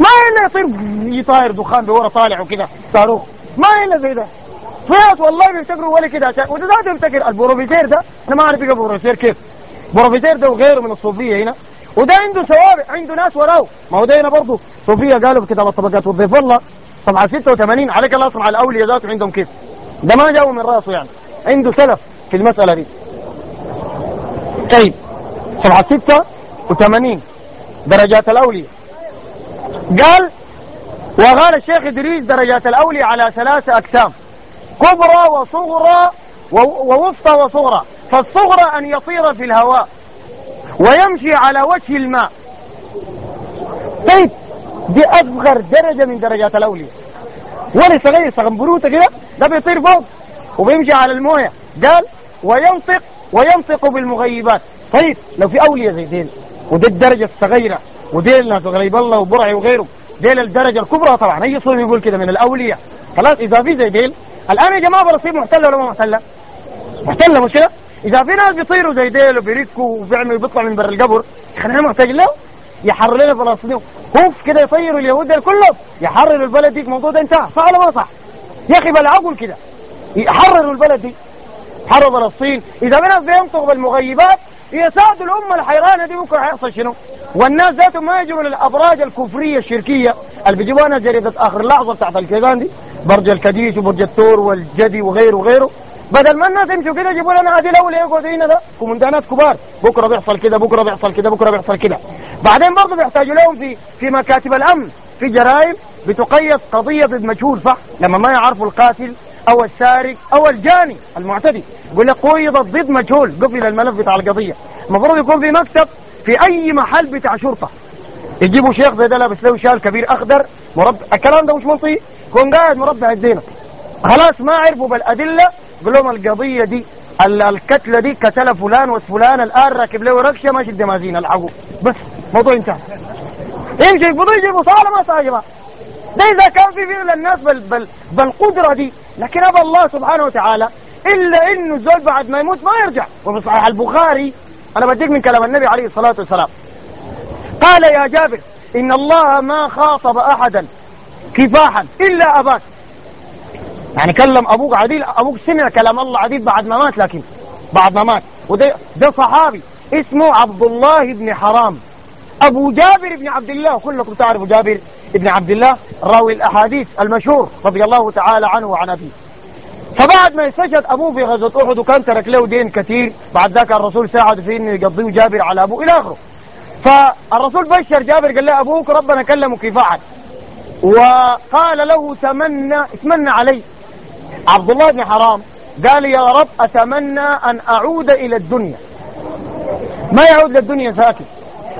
ما الا يطير يطاير دخان بورا طالع وكده صاروخ. ما الا زي ده. فيات والله بيفتكروا ولي كده عشان وده ذاته بيفتكر البروفيسير ده أنا ما يبقى بروفيسير كيف. بروفيسير ده وغيره من الصوفية هنا. وده عنده سوابع عنده ناس وراه ما هو ده هنا برضه صوفية قالوا في كتاب الطبقات والضيف. الله صفحه 86 عليك الله أسمع الأولياء ذاته عندهم كيف. ده ما جاوا من راسه يعني. عنده سلف في المسألة دي. طيب. صفحة 86 درجات الأولياء. قال وقال الشيخ إدريس درجات الأولياء على ثلاثة أقسام كبرى وصغرى ووسطى وصغرى فالصغرى أن يطير في الهواء ويمشي على وجه الماء. طيب دي أصغر درجة من درجات الاولياء ولي صغير صغنبروته كده ده بيطير فوق وبيمشي على الموية. قال وينطق وينطق بالمغيبات. طيب لو في اولياء زي ديل ودي الدرجة الصغيرة. وديل ناس قريب الله وبرعي وغيره. ديل الدرجة الكبرى طبعا. أي زول يقول كده من الأولياء. خلاص إذا في زي ديل. الآن يا جماعة فلسطين محتلة ولا ما محتلة محتلة مش كده؟ إذا في ناس بيطيروا زي ديل وبيركوا وبيعملوا بيطلع من برا القبر إحنا محتاج له. يحرر لنا فلسطين هوف كده يطيروا اليهود دول كلهم. يحرروا البلد دي. الموضوع ده انتهى. صح ولا ما صح؟ يا أخي بلا عقل كده. يحرروا البلد دي. حرر فلسطين. إذا في ناس بينطق بالمغيبات يساعدوا الأمة الحيرانة دي بكره هيحصل شنو؟ والناس ذاتهم ما يجوا من الأبراج الكفرية الشركية اللي بيجيبوا لنا جريده آخر لحظة بتاعت الكيزان دي برج الكديس وبرج الثور والجدي وغيره وغيره. بدل ما الناس يمشوا كده يجيبوا لنا هذه الأولى يقعدوا هنا ده كومندانات كبار. بكرة بيحصل كده بكرة بيحصل كده بكرة بيحصل كده. بعدين برضه بيحتاجوا لهم في في مكاتب الأمن في جرائم بتقيد قضية ضد مجهول صح؟ لما ما يعرفوا القاتل أو السارق أو الجاني المعتدي. يقول لك قيدت ضد مجهول. قبل الملف بتاع القضية. المفروض يكون في مكتب في أي محل بتاع شرطة. يجيبوا شيخ زي ده لابس له شال كبير أخضر مربع. الكلام ده مش منطقي. يكون قاعد مربع الدينه خلاص ما عرفوا بالأدلة. يقول لهم القضية دي ال- الكتلة دي قتل فلان وفلان الآن راكب له ركشة ماشي الدمازين الحقوا بس موضوع انتهى. يمشي يقبضوا يجيبوا صار ما جماعة ده إذا كان في فعل الناس بال بال بالقدرة دي. لكن ابى الله سبحانه وتعالى إلا إنه الزول بعد ما يموت ما يرجع. وفي صحيح البخاري أنا بديك من كلام النبي عليه الصلاة والسلام. قال يا جابر إن الله ما خاطب أحدا كفاحا إلا أباك. يعني كلم أبوك عديل أبوك سمع كلام الله عديل بعد ما مات لكن بعد ما مات. وده ده صحابي. اسمه عبد الله بن حرام. أبو جابر بن عبد الله كلكم تعرفوا جابر. بن عبد الله راوي الأحاديث المشهور رضي الله تعالى عنه وعن أبيه. فبعد ما استشهد أبوه في غزوة أحد وكان ترك له دين كثير بعد ذاك الرسول ساعد في إنه يقضيه جابر على أبوه إلى آخره. فالرسول بشر جابر قال له أبوك ربنا كلمه كفاحا وقال له تمنى اتمنى علي. عبد الله بن حرام قال يا رب أتمنى أن أعود إلى الدنيا. ما يعود للدنيا ساكن.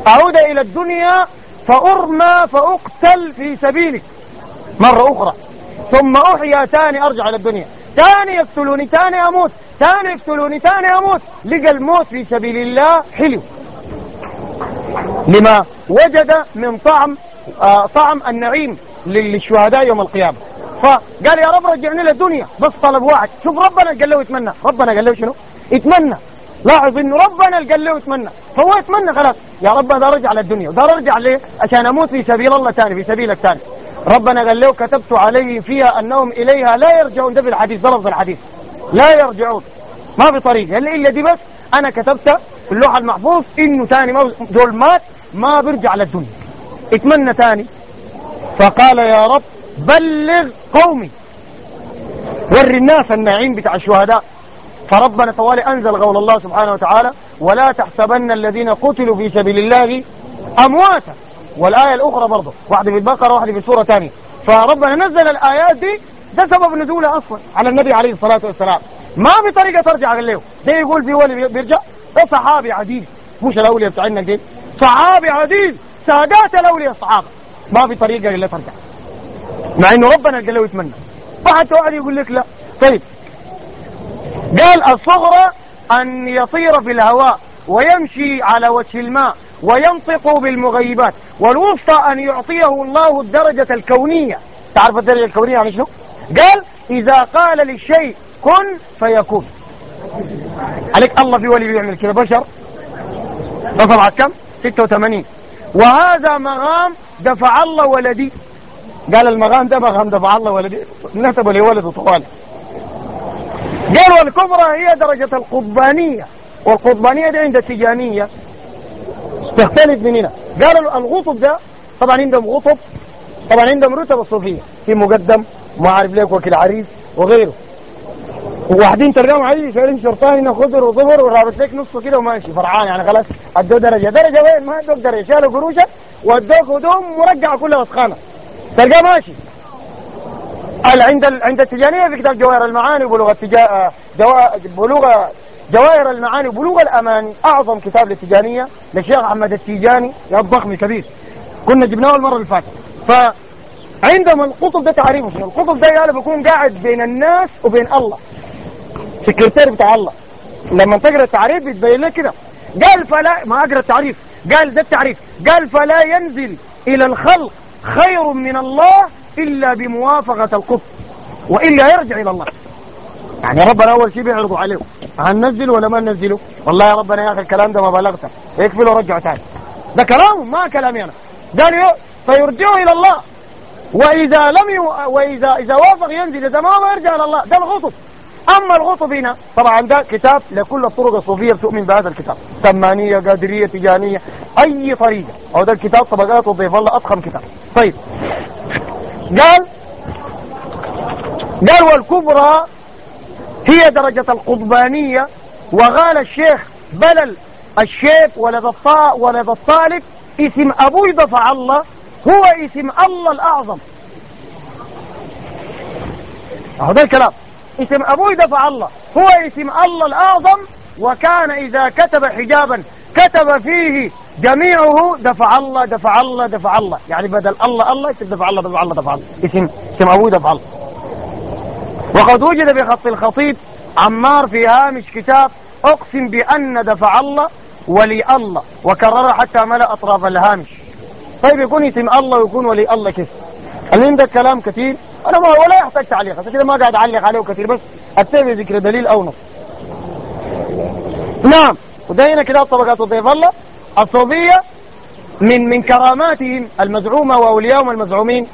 أعود إلى الدنيا فأرمى فأقتل في سبيلك. مرة أخرى. ثم أحيا ثاني أرجع إلى الدنيا. ثاني يقتلوني ثاني أموت. ثاني يقتلوني ثاني أموت. لقى الموت في سبيل الله حلو. لما وجد من طعم آه طعم النعيم للشهداء يوم القيامة. فقال يا رب رجعني للدنيا بس طلب واحد. شوف ربنا قال له يتمنى. ربنا قال له شنو؟ يتمنى. لاحظ انه ربنا قال له يتمنى. فهو يتمنى خلاص. يا رب ده رجع للدنيا وده رجع ليه؟ عشان أموت في سبيل الله ثاني في سبيلك ثاني ربنا قال له كتبت عليه فيها أنهم إليها لا يرجعون. ده في الحديث ده لفظ الحديث. لا يرجعون. ما في طريق. إلا دي بس أنا كتبت في اللوح المحفوظ إنه ثاني دول مات ما بيرجع للدنيا. اتمنى ثاني. فقال يا رب بلغ قومي. وري الناس النعيم بتاع الشهداء. فربنا طوالي أنزل قول الله سبحانه وتعالى ولا تحسبن الذين قتلوا في سبيل الله أمواتا. والآية الأخرى برضه واحدة في البقرة واحدة في سوره ثانية فربنا نزل الآيات دي ده سبب نزولها أصلا على النبي عليه الصلاة والسلام. ما في طريقة ترجع له. ده يقول في ولي بيرجع ده صحابي عديد مش الأولياء بتاعنا دي صحابي عديد سادات الأولياء الصحابة. ما في طريقة الا ترجع. مع إنه ربنا قال له يتمنى. واحد يقول لك لا. طيب قال الصغرى أن يطير في الهواء ويمشي على وجه الماء وينطق بالمغيبات والوسطى أن يعطيه الله الدرجة الكونية. تعرف الدرجة الكونية يعني شنو؟ قال إذا قال للشيء كن فيكون. عليك الله في ولي بيعمل كده بشر. طبعا كم؟ 86 وهذا مغام دفع الله ولدي. قال المغام ده مغام دفع الله ولدي. نسبه لولده طوال. قال والكبرى هي درجة القضبانية والقضبانية دي عند التجانية تختلف من هنا. قالوا الغطب ده طبعا عندهم غطب طبعا عندهم رتب الصوفية في مقدم ما عارف ليك وكيل عريس وغيره. وواحدين تلقاهم عايز شايلين شرطان خضر وظفر ورابط لك نصه كده وماشي. فرعان يعني خلاص أدوه درجة. درجة وين؟ ما ادوك درجة. شالوا قروشه وادوك هدوم مرقعه كلها وسخانه تلقاه ماشي. عند عند التجانيه في كتاب جواهر المعاني وبلوغ التجا... جوا... بلوغ جواهر المعاني وبلوغ الاماني أعظم كتاب للتجانية للشيخ أحمد التيجاني. يا ضخم كبير. كنا جبناه المرة اللي فاتت. فعندما القطب ده تعريفه شنو القطب ده قال بيكون قاعد بين الناس وبين الله. سكرتير بتاع الله. لما تقرأ التعريف بيتبين لك كده. قال فلا ما أقرأ التعريف. قال ده التعريف. قال فلا ينزل إلى الخلق خير من الله إلا بموافقة القطب وإلا يرجع إلى الله. يعني ربنا أول شيء بيعرضوا عليه هننزله ولا ما ننزله والله يا ربنا يا أخي الكلام ده ما بلغته. يكفي له رجعه ثاني. ده كلام ما كلامي أنا. قال فيرجعوا إلى الله. وإذا لم ي... واذا إذا وافق ينزل إذا ما يرجع إلى الله. ده الغطب. أما الغطب هنا طبعا ده كتاب لكل الطرق الصوفية بتؤمن بهذا الكتاب. سمانية قادرية تجانية أي طريقة. أو ده الكتاب طبقات وضيف الله أضخم كتاب. طيب. قال قال والكبرى هي درجة القضبانية وقال الشيخ بلل الشيخ ولد ولد الطالب اسم أبوي دفع الله هو اسم الله الأعظم. هذا الكلام. اسم أبوي دفع الله هو اسم الله الأعظم وكان إذا كتب حجابا كتب فيه جميعه دفع الله دفع الله دفع الله. يعني بدل الله الله يكتب دفع الله دفع الله دفع الله. اسم اسم أبوي دفع الله. وقد وجد بخط الخطيب عمار في هامش كتاب أقسم بأن دفع الله ولي الله. وكرر حتى ملأ أطراف الهامش. طيب يكون اسم الله ويكون ولي الله كيف؟ هل عندك كلام كثير؟ أنا ما ولا يحتاج تعليق عشان كده ما قاعد أعلق عليه كثير بس أتبع ذكر دليل أو نص. نعم. ودينا كده طبقات الضيف الله الصوفية من من كراماتهم المزعومة واوليائهم المزعومين.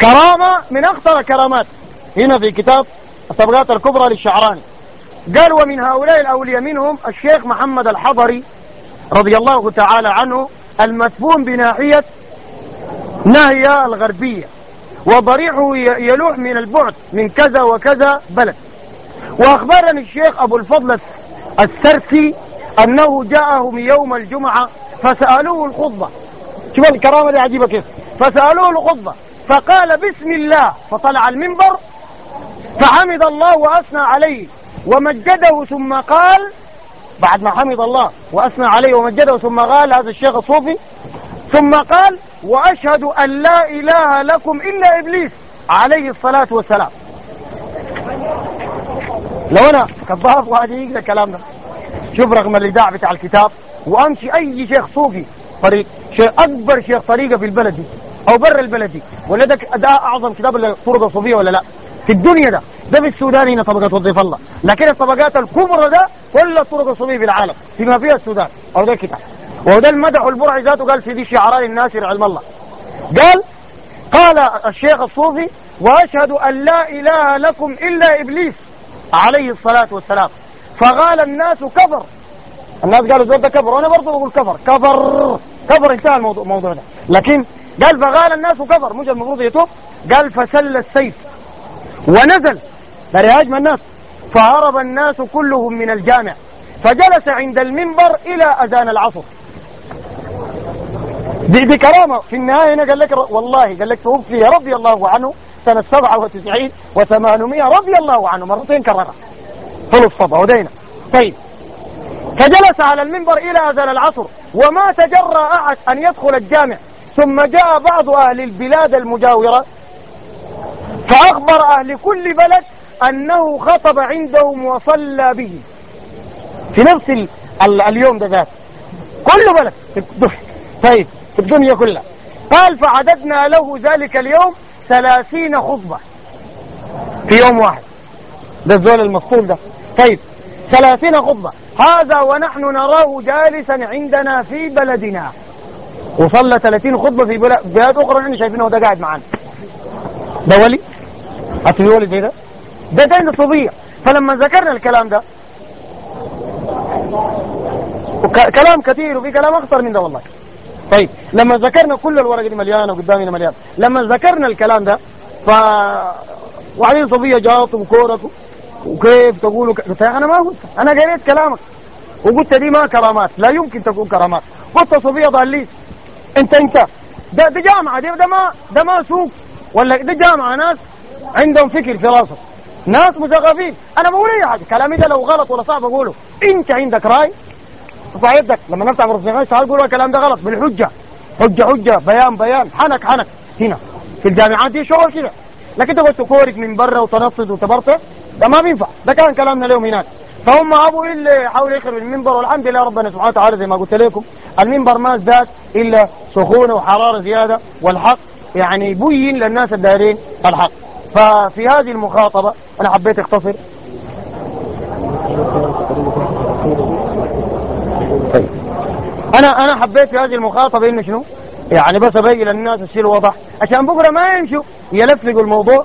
كرامة من أخطر كرامات هنا في كتاب الطبقات الكبرى للشعراني. قال ومن هؤلاء الأولياء منهم الشيخ محمد الحضري رضي الله تعالى عنه المدفون بناحية ناهية الغربية وضريحه يلوح من البعد من كذا وكذا بلد. وأخبرني الشيخ أبو الفضل السرسي أنه جاءهم يوم الجمعة فسألوه الخطبة. شوف الكرامة دي عجيبة كيف؟ فسألوه الخطبة فقال بسم الله فطلع المنبر فحمد الله وأثنى عليه ومجده ثم قال بعد ما حمد الله وأثنى عليه ومجده ثم قال هذا الشيخ الصوفي ثم قال وأشهد أن لا إله لكم إلا إبليس عليه الصلاة والسلام. لو أنا كذاب واحد يقرأ الكلام ده شوف رغم الإذاعة بتاع الكتاب وأمشي أي شيخ صوفي طريق شيخ أكبر شيخ طريقة في البلد أو برا البلد دي ولا ده, أعظم كتاب الطرق الصوفية ولا لا؟ في الدنيا ده. ده في السودان هنا طبقة وظيف الله. لكن الطبقات الكبرى ده كل الطرق الصوفية في العالم. فيما فيها السودان. أو ده الكتاب. وده المدح والبرع ذاته قال في دي شعران الناصر علم الله. قال قال الشيخ الصوفي وأشهد أن لا إله لكم إلا إبليس. عليه الصلاة والسلام. فقال الناس كفر. الناس قالوا زود كفر. وأنا برضه بقول كفر. كفر. كفر انتهى الموضوع, الموضوع ده. لكن قال فقال الناس كفر. مش المفروض يتوب. قال فسل السيف. ونزل. برهاج من الناس. فهرب الناس كلهم من الجامع. فجلس عند المنبر إلى أذان العصر. دي, دي كرامة في النهاية هنا قال لك والله قال لك توفي رضي الله عنه. سنة 97 و800 رضي الله عنه مرتين كررها. طول الصبا ودينا. طيب. فجلس على المنبر إلى أذان العصر وما تجرى أحد أن يدخل الجامع. ثم جاء بعض أهل البلاد المجاورة فأخبر أهل كل بلد أنه خطب عندهم وصلى به. في نفس ال ال اليوم ده ذات كل بلد طيب. في الدنيا كلها. قال فعددنا له ذلك اليوم ثلاثين خطبة في يوم واحد. ده الزول المفصول ده. طيب ثلاثين خطبة. هذا ونحن نراه جالسا عندنا في بلدنا. وصلى ثلاثين خطبة في بلاد أخرى نحن شايفينه ده قاعد معانا. ده ولي؟ أصلي ولي زي ده؟ ده دين الصوفية فلما ذكرنا الكلام ده كلام كثير وفي كلام أخطر من ده والله. طيب لما ذكرنا كل الورقة دي مليانة وقدامنا مليان لما ذكرنا الكلام ده ف وبعدين صوفية جاءتهم كورك وكيف تقولوا ك... أنا ما قلت أنا قريت كلامك وقلت دي ما كرامات لا يمكن تكون كرامات. قلت صوفية ضالين أنت أنت ده ده جامعة ده, ده ما ده ما سوق ولا ده جامعة ناس عندهم فكر في راسهم ناس مثقفين. أنا بقول أي حاجة كلامي ده لو غلط ولا صعب أقوله. إنت عندك رأي يدك لما نفتح مرة تعال قولوا الكلام ده غلط؟ بالحجة. حجة حجة. بيان بيان. حنك حنك. هنا. في الجامعات دي شغل كده. لكن تقعد تكورك من برا وتنطط وتبرطع ده ما بينفع. ده كان كلامنا اليوم هناك. فهم ابوا إلا يحاولوا يخربوا المنبر والحمد لله ربنا سبحانه وتعالى زي ما قلت لكم. المنبر ما ازداد إلا سخونة وحرارة زيادة. والحق يعني بين للناس الدارين الحق. ففي هذه المخاطبة أنا حبيت أختصر. أنا أنا حبيت في هذه المخاطبة إنه شنو؟ يعني بس أبين للناس الشيء الواضح عشان بكرة ما يمشوا يلفقوا الموضوع.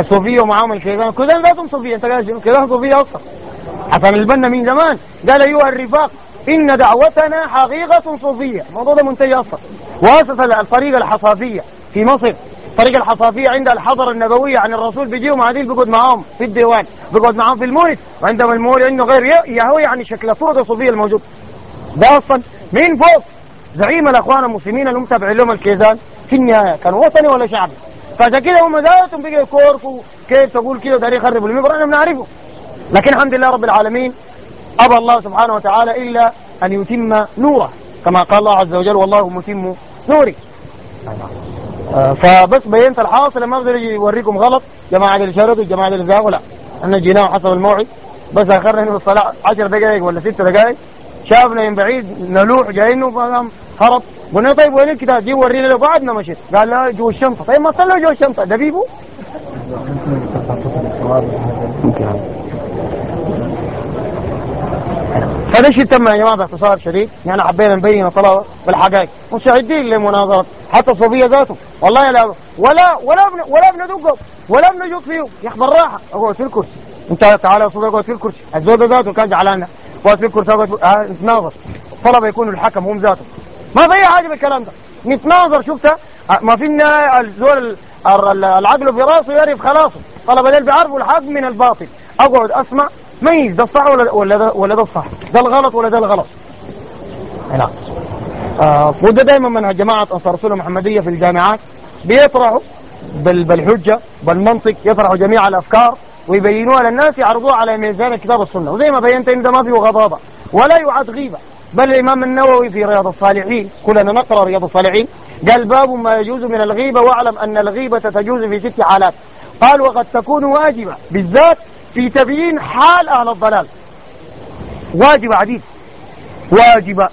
الصوفية ومعاهم الكيزان كلهم ذاتهم صوفية. أنت قال شنو؟ كيزان صوفية أكثر حسن البنا من زمان. قال أيها الرفاق إن دعوتنا حقيقة صوفية. الموضوع ده منتهي أصلا. واسس الطريقة الحصافية في مصر. الطريقة الحصافية عند الحضره النبويه عن الرسول بيجيهم عديل بيقعد معاهم في الديوان. بيقعد معاهم في المولد. وعندما المولد عنده غير يهو يعني شكل صورة الصوفيه الموجود. ده أصلا مين فوق. زعيم الأخوان المسلمين اللي هم تابعين لهم الكيزان في النهاية. كان وطني ولا شعبي؟ فعشان كده هم ذاتهم بقوا يكورفوا كيف تقول كده وداري يخربوا المنبر إحنا بنعرفه لكن الحمد لله رب العالمين أبى الله سبحانه وتعالى إلا أن يتم نوره. كما قال الله عز وجل والله متم نوري آه، فبس بينت الحاصل ما أقدر أجي اوريكم غلط. جماعة اللي شردوا جماعة اللي زاغوا لا إحنا جيناه حسب الموعد. بس أخرنا هنا بالصلاة 10 دقائق ولا 6 دقائق شافنا من بعيد نلوح جايينه فقام هرب. قلنا طيب وين الكتاب؟ جي ورينا له بعدنا مشيت. قال لا جوا الشنطه طيب ما صلوا جوا الشنطه بيبو فده الشيء تم يا جماعة باختصار شديد. يعني حبينا نبين الطلبة بالحقائق مستعدين لمناظرة حتى الصوفيه ذاته. والله لا ولا ولا بن ولا بندقهم ولا بنجوك فيه يا أخي بالراحة. أقعد في الكرسي. انت تعال يا صوفي اقعد في الكرسي. الزول ده ذاته كان زعلان اقعد في- آه نتناظر. الطلبه يكونوا الحكم هم ذاتهم ما في أي حاجة بالكلام ده. نتناظر شفتها آه، ما في الزول ال- ال- العقل في راسه يعرف خلاصه. الطلبه دول بيعرفوا الحق من الباطل. أقعد أسمع. ميز ده الصح ولا ولا ده ولا ده الصح؟ ده الغلط ولا ده الغلط؟ نعم آه وده دائما منهج جماعة السنة المحمديه في الجامعات. بيطرحوا بال- بالحجة بالمنطق يطرحوا جميع الأفكار. ويبينوها للناس يعرضوها على ميزان الكتاب والسنة وزي ما بينت إن ده ما فيه غضاضه ولا يعد غيبة. بل الإمام النووي في رياض الصالحين كلنا نقرأ رياض الصالحين قال باب ما يجوز من الغيبة واعلم أن الغيبة تجوز في ست حالات. قال وقد تكون واجبة بالذات في تبيين حال أهل الضلال. واجبة عديد. واجبة.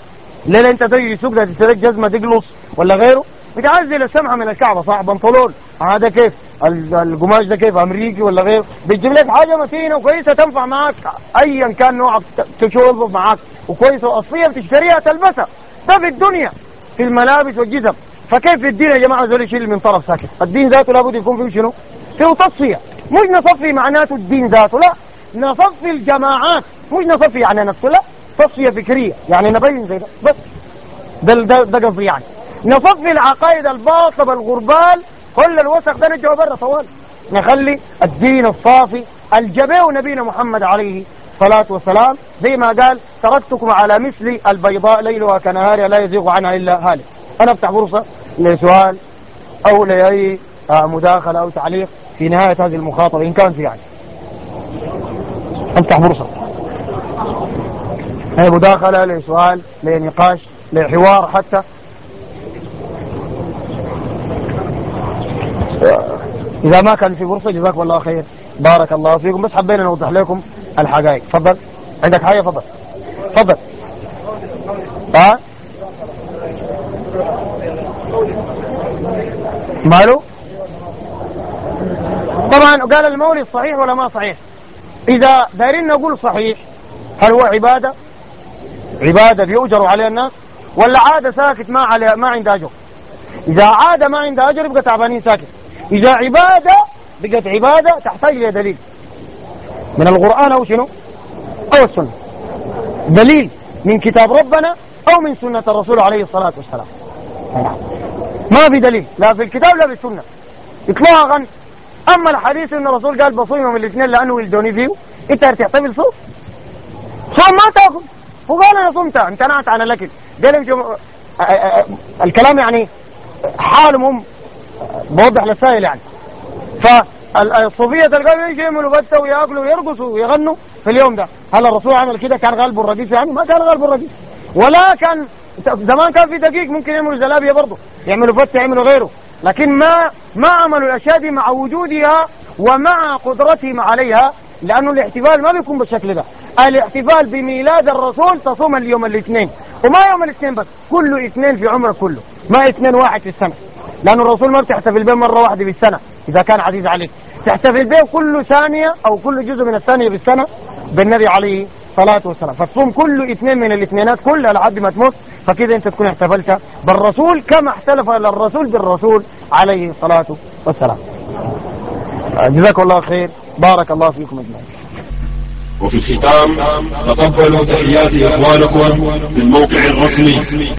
ليه أنت تجي سوق تشتري جزمة تقلص ولا غيره؟ بتعزل السمحة من الكعبة صح؟ بنطلون. هذا كيف؟ ال- القماش ده كيف؟ أمريكي ولا غيره بتجيب لك حاجة متينة وكويسة تنفع معك ايا كان نوعك تشوف معك وكويسة واصلية بتشتريها تلبسها. ده في الدنيا في الملابس والجزم. فكيف الدين يا جماعة؟ زول يشيل من طرف ساكت الدين ذاته لابد يكون فيه شنو؟ فيه تصفية. مش نصفي معناته الدين ذاته لا. نصفي الجماعات. مش نصفي يعني نفسه لا. تصفية فكرية. يعني نبين زي ده. بس. ده, ده قصدي يعني. نصفي العقائد الباطلة الغربال كل الوسخ ده نرجعه برا طوال. نخلي الدين الصافي الجبيه نبينا محمد عليه الصلاة والسلام. زي ما قال تركتكم على مثل البيضاء ليلها كنهارها لا يزيغ عنها إلا هالك. أنا أفتح فرصة لسؤال أو لأي آه، مداخلة أو تعليق في نهاية هذه المخاطبة إن كان في يعني. أفتح فرصة. هي مداخلة لسؤال لنقاش لحوار حتى. إذا ما كان في فرصة جزاكم الله خير. بارك الله فيكم. بس حبينا نوضح لكم الحقائق. تفضل. عندك حاجة؟ تفضل. تفضل. ها؟ ماله؟ طبعا قال المولد صحيح ولا ما صحيح؟ إذا دايرين نقول صحيح هل هو عبادة؟ عبادة بيؤجر عليها الناس؟ ولا عادة ساكت ما على ما عنده أجر؟ إذا عادة ما عنده أجر يبقى تعبانين ساكت. إذا عبادة بقت عبادة تحتاج إلى دليل. من القرآن أو شنو؟ أو السنة. دليل من كتاب ربنا أو من سنة الرسول عليه الصلاة والسلام. ما في دليل لا في الكتاب لا في السنة. إطلاقا. أما الحديث أن الرسول قال بصوم يوم الاثنين لأنه ولدوني فيه أنت تحتمل صوم؟ صوم ما تاكل وقال أنا صمت امتنعت عن الأكل. قال الكلام يعني حالهم هم بوضح للسائل يعني. فالصوفية تلقاهم يجي يعملوا بتة وياكلوا ويرقصوا ويغنوا في اليوم ده. هل الرسول عمل كده؟ كان غالبه الرديف يعني؟ ما كان غالبه الرديف ولا كان زمان كان في دقيق ممكن يعملوا زلابيه برضه. يعملوا فتة يعملوا غيره. لكن ما ما عملوا الأشياء دي مع وجودها ومع قدرتهم عليها لأنه الاحتفال ما بيكون بالشكل ده. الاحتفال بميلاد الرسول تصوم اليوم الاثنين. وما يوم الاثنين بس كل اثنين في عمرك كله. ما اثنين واحد في السنة. لأن الرسول ما بتحتفل به مرة واحدة بالسنة إذا كان عزيز عليك. تحتفل به كل ثانية أو كل جزء من الثانية بالسنة بالنبي عليه الصلاة والسلام. فتصوم كل اثنين من الاثنينات كلها لحد ما تموت فكذا أنت تكون احتفلت بالرسول كما احتفل الرسول بالرسول عليه الصلاة والسلام. جزاكم الله خير. بارك الله فيكم أجمعين. وفي الختام تقبلوا تحيات إخوانكم في الموقع الرسمي.